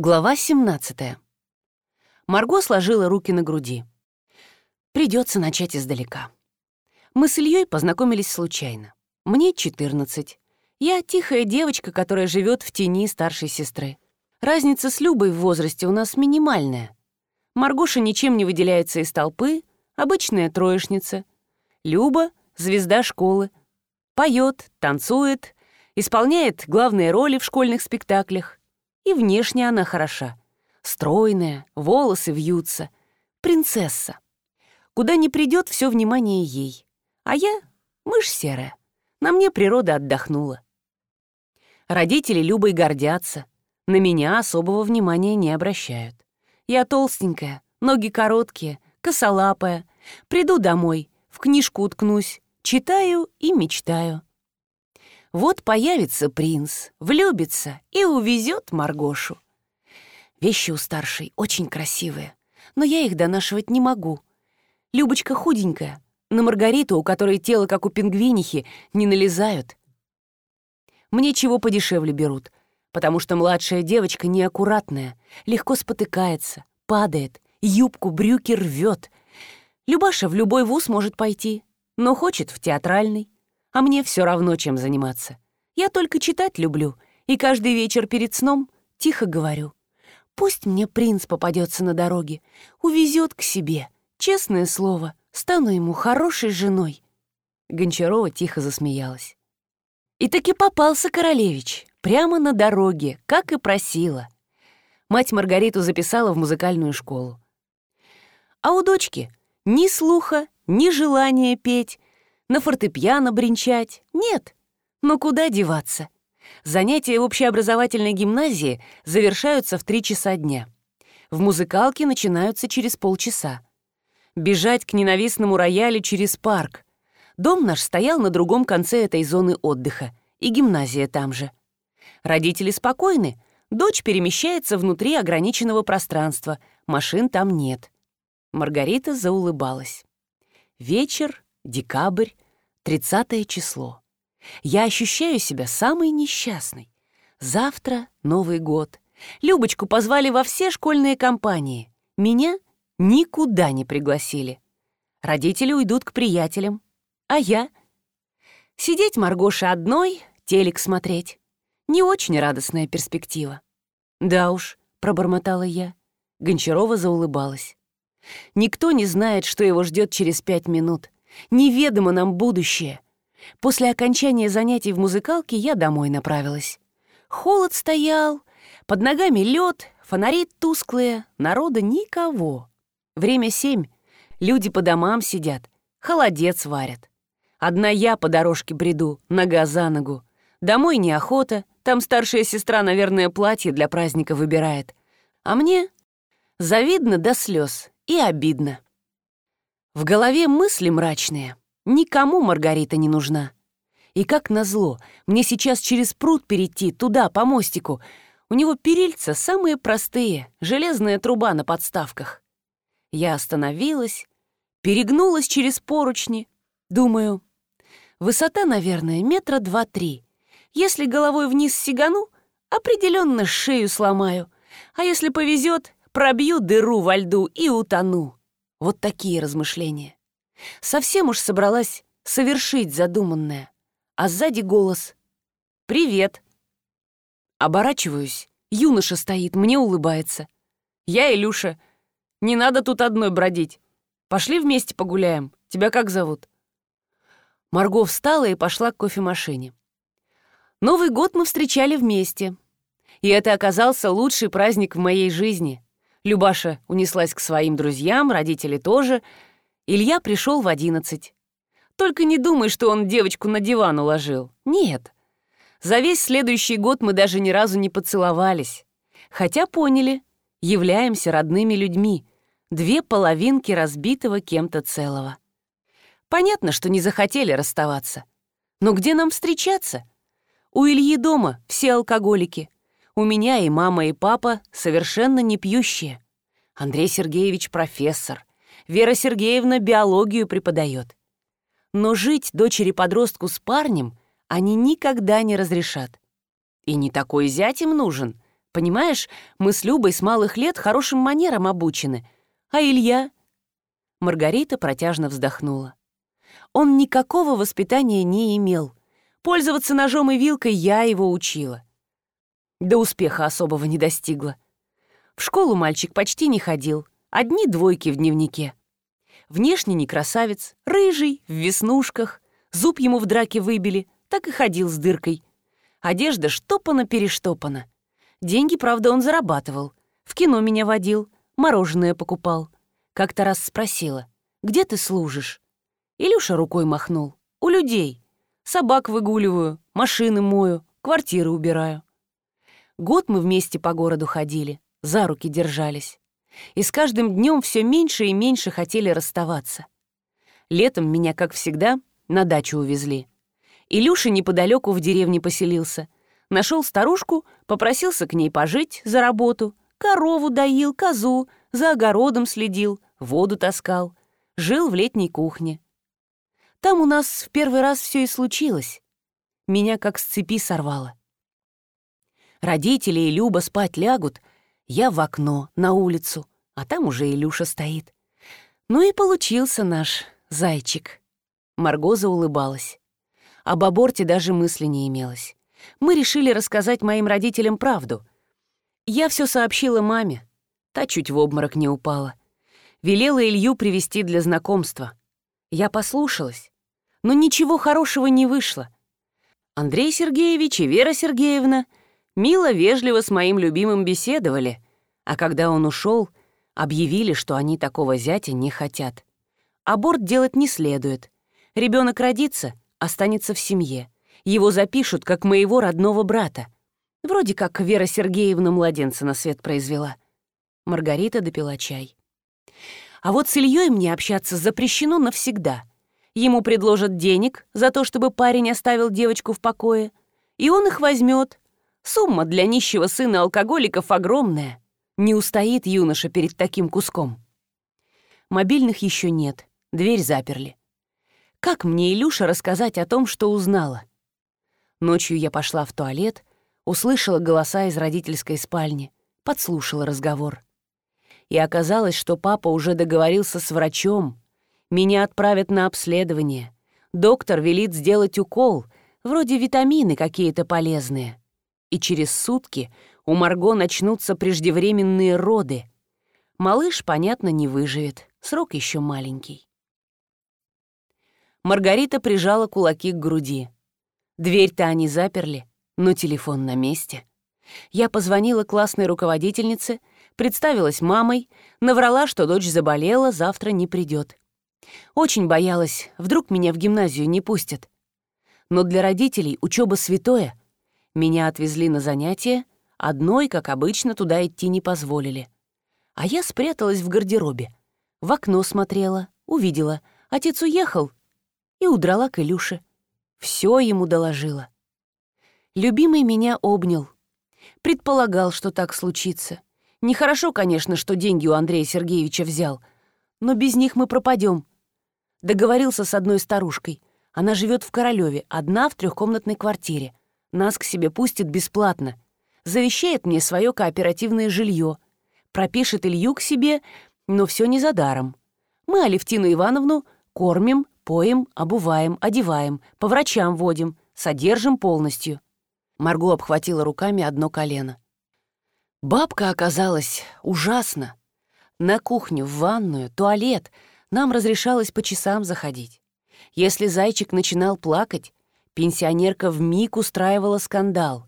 Глава 17. Марго сложила руки на груди. Придется начать издалека. Мы с Ильей познакомились случайно. Мне 14. Я тихая девочка, которая живет в тени старшей сестры. Разница с Любой в возрасте у нас минимальная. Маргоша ничем не выделяется из толпы, обычная троечница. Люба — звезда школы. Поет, танцует, исполняет главные роли в школьных спектаклях. И внешне она хороша. Стройная, волосы вьются. Принцесса. Куда ни придет, все внимание ей. А я — мышь серая. На мне природа отдохнула. Родители Любой гордятся. На меня особого внимания не обращают. Я толстенькая, ноги короткие, косолапая. Приду домой, в книжку уткнусь, читаю и мечтаю. Вот появится принц, влюбится и увезет Маргошу. Вещи у старшей очень красивые, но я их донашивать не могу. Любочка худенькая, на Маргариту, у которой тело, как у пингвинихи, не налезают. Мне чего подешевле берут, потому что младшая девочка неаккуратная, легко спотыкается, падает, юбку, брюки рвет. Любаша в любой вуз может пойти, но хочет в театральный а мне все равно, чем заниматься. Я только читать люблю, и каждый вечер перед сном тихо говорю. Пусть мне принц попадется на дороге, увезет к себе. Честное слово, стану ему хорошей женой». Гончарова тихо засмеялась. И таки попался королевич, прямо на дороге, как и просила. Мать Маргариту записала в музыкальную школу. А у дочки ни слуха, ни желания петь, на фортепиано бренчать. Нет. Но куда деваться? Занятия в общеобразовательной гимназии завершаются в три часа дня. В музыкалке начинаются через полчаса. Бежать к ненавистному роялю через парк. Дом наш стоял на другом конце этой зоны отдыха, и гимназия там же. Родители спокойны, дочь перемещается внутри ограниченного пространства, машин там нет. Маргарита заулыбалась. Вечер декабрь, 30 число. Я ощущаю себя самой несчастной. Завтра Новый год. Любочку позвали во все школьные компании. Меня никуда не пригласили. Родители уйдут к приятелям. А я? Сидеть Маргоша одной, телек смотреть. Не очень радостная перспектива. «Да уж», — пробормотала я. Гончарова заулыбалась. Никто не знает, что его ждет через пять минут — неведомо нам будущее. После окончания занятий в музыкалке я домой направилась. Холод стоял, под ногами лед, фонари тусклые, народа никого. Время семь, люди по домам сидят, холодец варят. Одна я по дорожке бреду, нога за ногу. Домой неохота, там старшая сестра, наверное, платье для праздника выбирает. А мне завидно до слез и обидно. В голове мысли мрачные. Никому Маргарита не нужна. И как назло, мне сейчас через пруд перейти, туда, по мостику. У него перильца самые простые, железная труба на подставках. Я остановилась, перегнулась через поручни. Думаю, высота, наверное, метра два-три. Если головой вниз сигану, определенно шею сломаю. А если повезет, пробью дыру во льду и утону. Вот такие размышления. Совсем уж собралась совершить задуманное, а сзади голос «Привет!». Оборачиваюсь, юноша стоит, мне улыбается. «Я Илюша. Не надо тут одной бродить. Пошли вместе погуляем. Тебя как зовут?» Марго встала и пошла к кофемашине. Новый год мы встречали вместе. И это оказался лучший праздник в моей жизни — Любаша унеслась к своим друзьям, родители тоже. Илья пришел в одиннадцать. Только не думай, что он девочку на диван уложил. Нет. За весь следующий год мы даже ни разу не поцеловались. Хотя поняли, являемся родными людьми. Две половинки разбитого кем-то целого. Понятно, что не захотели расставаться. Но где нам встречаться? У Ильи дома все алкоголики. У меня и мама, и папа совершенно не пьющие. Андрей Сергеевич профессор. Вера Сергеевна биологию преподает. Но жить дочери-подростку с парнем они никогда не разрешат. И не такой зять им нужен. Понимаешь, мы с Любой с малых лет хорошим манерам обучены. А Илья? Маргарита протяжно вздохнула. Он никакого воспитания не имел. Пользоваться ножом и вилкой я его учила. Да успеха особого не достигла. В школу мальчик почти не ходил, одни двойки в дневнике. Внешне не красавец, рыжий, в веснушках, зуб ему в драке выбили, так и ходил с дыркой. Одежда штопана-перештопана. Деньги, правда, он зарабатывал. В кино меня водил, мороженое покупал. Как-то раз спросила, где ты служишь? Илюша рукой махнул. У людей. Собак выгуливаю, машины мою, квартиры убираю. Год мы вместе по городу ходили, за руки держались. И с каждым днем все меньше и меньше хотели расставаться. Летом меня, как всегда, на дачу увезли. Илюша неподалеку в деревне поселился. Нашел старушку, попросился к ней пожить за работу. Корову доил, козу, за огородом следил, воду таскал. Жил в летней кухне. Там у нас в первый раз все и случилось. Меня как с цепи сорвало родители и Люба спать лягут, я в окно, на улицу, а там уже Илюша стоит. Ну и получился наш зайчик. Марго заулыбалась. Об аборте даже мысли не имелось. Мы решили рассказать моим родителям правду. Я все сообщила маме. Та чуть в обморок не упала. Велела Илью привести для знакомства. Я послушалась. Но ничего хорошего не вышло. Андрей Сергеевич и Вера Сергеевна — Мило вежливо с моим любимым беседовали, а когда он ушел, объявили, что они такого зятя не хотят. Аборт делать не следует. Ребенок родится, останется в семье. Его запишут, как моего родного брата. Вроде как Вера Сергеевна младенца на свет произвела. Маргарита допила чай. А вот с Ильей мне общаться запрещено навсегда. Ему предложат денег за то, чтобы парень оставил девочку в покое, и он их возьмет, Сумма для нищего сына алкоголиков огромная. Не устоит юноша перед таким куском. Мобильных еще нет. Дверь заперли. Как мне Илюша рассказать о том, что узнала? Ночью я пошла в туалет, услышала голоса из родительской спальни, подслушала разговор. И оказалось, что папа уже договорился с врачом. Меня отправят на обследование. Доктор велит сделать укол, вроде витамины какие-то полезные и через сутки у Марго начнутся преждевременные роды. Малыш, понятно, не выживет, срок еще маленький. Маргарита прижала кулаки к груди. Дверь-то они заперли, но телефон на месте. Я позвонила классной руководительнице, представилась мамой, наврала, что дочь заболела, завтра не придет. Очень боялась, вдруг меня в гимназию не пустят. Но для родителей учеба святое, меня отвезли на занятия, одной, как обычно, туда идти не позволили. А я спряталась в гардеробе. В окно смотрела, увидела. Отец уехал и удрала к Илюше. Все ему доложила. Любимый меня обнял. Предполагал, что так случится. Нехорошо, конечно, что деньги у Андрея Сергеевича взял, но без них мы пропадем. Договорился с одной старушкой. Она живет в Королеве, одна в трехкомнатной квартире. Нас к себе пустит бесплатно. Завещает мне свое кооперативное жилье. Пропишет Илью к себе, но все не за даром. Мы Алевтину Ивановну кормим, поем, обуваем, одеваем, по врачам водим, содержим полностью». Марго обхватила руками одно колено. Бабка оказалась ужасно. На кухню, в ванную, туалет нам разрешалось по часам заходить. Если зайчик начинал плакать, Пенсионерка в миг устраивала скандал.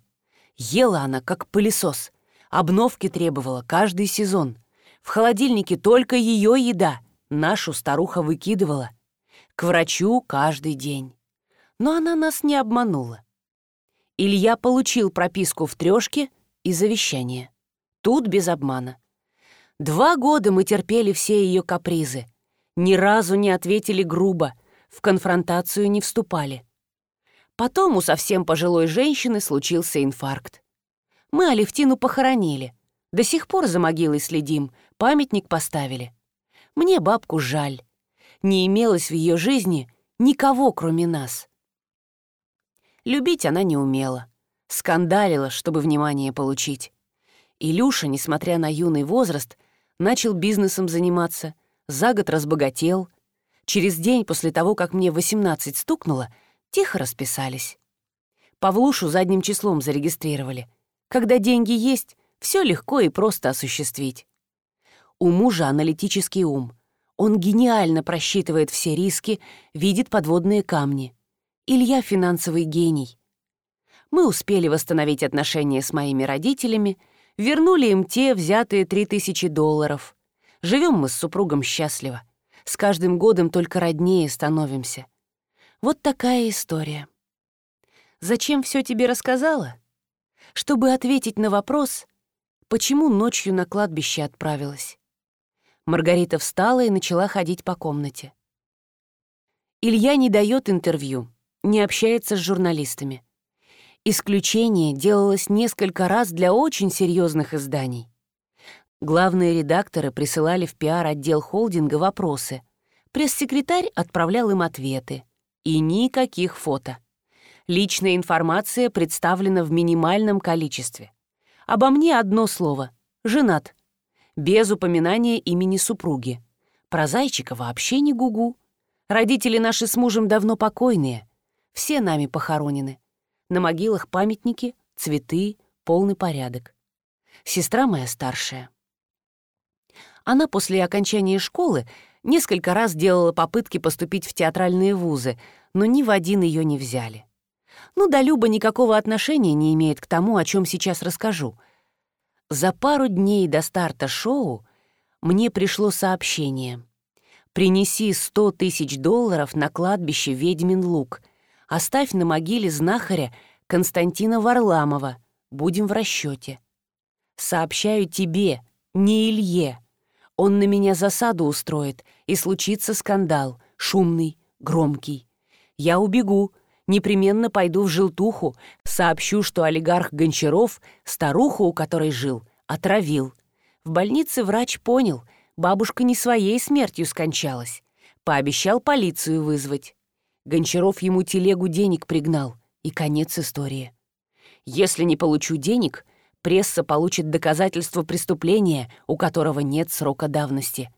Ела она, как пылесос. Обновки требовала каждый сезон. В холодильнике только ее еда. Нашу старуха выкидывала. К врачу каждый день. Но она нас не обманула. Илья получил прописку в трешке и завещание. Тут без обмана. Два года мы терпели все ее капризы. Ни разу не ответили грубо, в конфронтацию не вступали. Потом у совсем пожилой женщины случился инфаркт. Мы Алевтину похоронили. До сих пор за могилой следим, памятник поставили. Мне бабку жаль. Не имелось в ее жизни никого, кроме нас. Любить она не умела. Скандалила, чтобы внимание получить. Илюша, несмотря на юный возраст, начал бизнесом заниматься, за год разбогател. Через день после того, как мне 18 стукнуло, тихо расписались. Павлушу задним числом зарегистрировали. Когда деньги есть, все легко и просто осуществить. У мужа аналитический ум. Он гениально просчитывает все риски, видит подводные камни. Илья — финансовый гений. Мы успели восстановить отношения с моими родителями, вернули им те взятые 3000 долларов. Живем мы с супругом счастливо. С каждым годом только роднее становимся — вот такая история. Зачем все тебе рассказала? Чтобы ответить на вопрос, почему ночью на кладбище отправилась. Маргарита встала и начала ходить по комнате. Илья не дает интервью, не общается с журналистами. Исключение делалось несколько раз для очень серьезных изданий. Главные редакторы присылали в пиар-отдел холдинга вопросы. Пресс-секретарь отправлял им ответы — и никаких фото. Личная информация представлена в минимальном количестве. Обо мне одно слово. Женат. Без упоминания имени супруги. Про зайчика вообще не гугу. Родители наши с мужем давно покойные. Все нами похоронены. На могилах памятники, цветы, полный порядок. Сестра моя старшая. Она после окончания школы Несколько раз делала попытки поступить в театральные вузы, но ни в один ее не взяли. Ну да Люба никакого отношения не имеет к тому, о чем сейчас расскажу. За пару дней до старта шоу мне пришло сообщение. «Принеси 100 тысяч долларов на кладбище Ведьмин Лук. Оставь на могиле знахаря Константина Варламова. Будем в расчете. Сообщаю тебе, не Илье». Он на меня засаду устроит, и случится скандал, шумный, громкий. Я убегу, непременно пойду в желтуху, сообщу, что олигарх Гончаров старуху, у которой жил, отравил. В больнице врач понял, бабушка не своей смертью скончалась. Пообещал полицию вызвать. Гончаров ему телегу денег пригнал, и конец истории. «Если не получу денег, пресса получит доказательство преступления, у которого нет срока давности.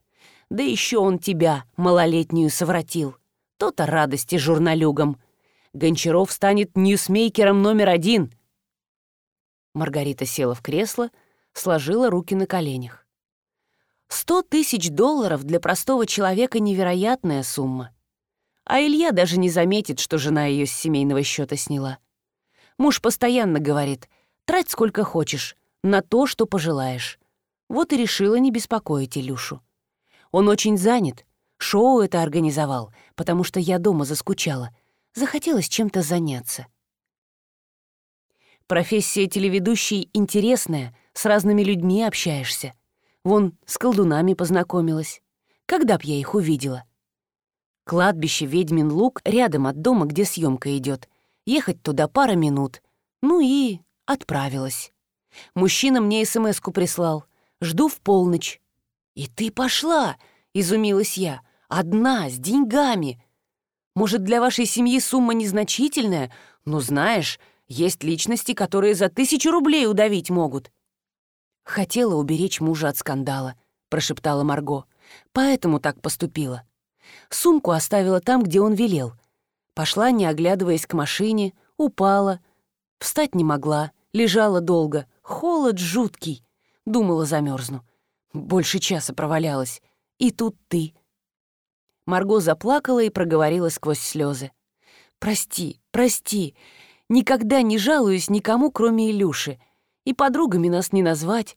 Да еще он тебя, малолетнюю, совратил. То-то радости журналюгам. Гончаров станет ньюсмейкером номер один. Маргарита села в кресло, сложила руки на коленях. Сто тысяч долларов для простого человека невероятная сумма. А Илья даже не заметит, что жена ее с семейного счета сняла. Муж постоянно говорит — Трать сколько хочешь, на то, что пожелаешь. Вот и решила не беспокоить Илюшу. Он очень занят. Шоу это организовал, потому что я дома заскучала. Захотелось чем-то заняться. Профессия телеведущей интересная, с разными людьми общаешься. Вон, с колдунами познакомилась. Когда б я их увидела? Кладбище Ведьмин Луг рядом от дома, где съемка идет. Ехать туда пара минут. Ну и Отправилась. Мужчина мне СМСку прислал. Жду в полночь. «И ты пошла!» — изумилась я. «Одна, с деньгами!» «Может, для вашей семьи сумма незначительная, но, знаешь, есть личности, которые за тысячу рублей удавить могут». «Хотела уберечь мужа от скандала», — прошептала Марго. «Поэтому так поступила. Сумку оставила там, где он велел. Пошла, не оглядываясь к машине, упала, встать не могла» лежала долго. Холод жуткий. Думала, замерзну. Больше часа провалялась. И тут ты. Марго заплакала и проговорила сквозь слезы. «Прости, прости. Никогда не жалуюсь никому, кроме Илюши. И подругами нас не назвать.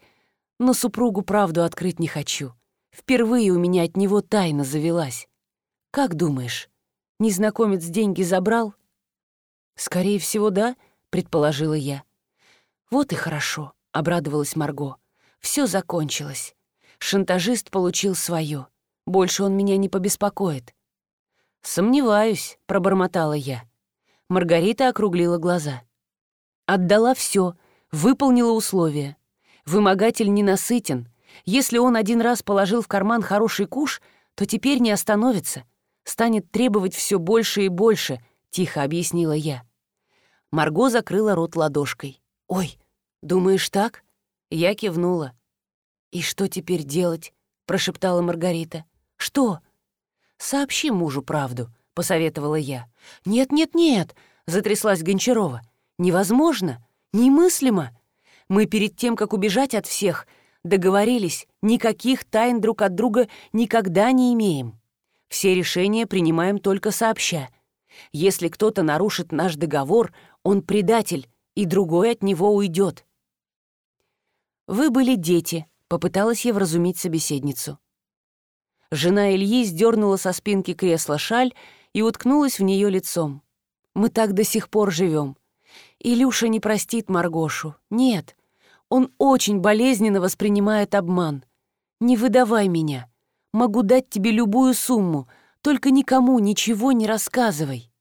Но супругу правду открыть не хочу. Впервые у меня от него тайна завелась. Как думаешь, незнакомец деньги забрал?» «Скорее всего, да», — предположила я. «Вот и хорошо», — обрадовалась Марго. «Все закончилось. Шантажист получил свое. Больше он меня не побеспокоит». «Сомневаюсь», — пробормотала я. Маргарита округлила глаза. «Отдала все, выполнила условия. Вымогатель ненасытен. Если он один раз положил в карман хороший куш, то теперь не остановится. Станет требовать все больше и больше», — тихо объяснила я. Марго закрыла рот ладошкой. «Ой, думаешь так?» Я кивнула. «И что теперь делать?» — прошептала Маргарита. «Что?» «Сообщи мужу правду», — посоветовала я. «Нет-нет-нет», — затряслась Гончарова. «Невозможно! Немыслимо! Мы перед тем, как убежать от всех, договорились, никаких тайн друг от друга никогда не имеем. Все решения принимаем только сообща. Если кто-то нарушит наш договор, он предатель, и другой от него уйдет. «Вы были дети», — попыталась я вразумить собеседницу. Жена Ильи сдернула со спинки кресла шаль и уткнулась в нее лицом. «Мы так до сих пор живем. Илюша не простит Маргошу. Нет, он очень болезненно воспринимает обман. Не выдавай меня. Могу дать тебе любую сумму, только никому ничего не рассказывай».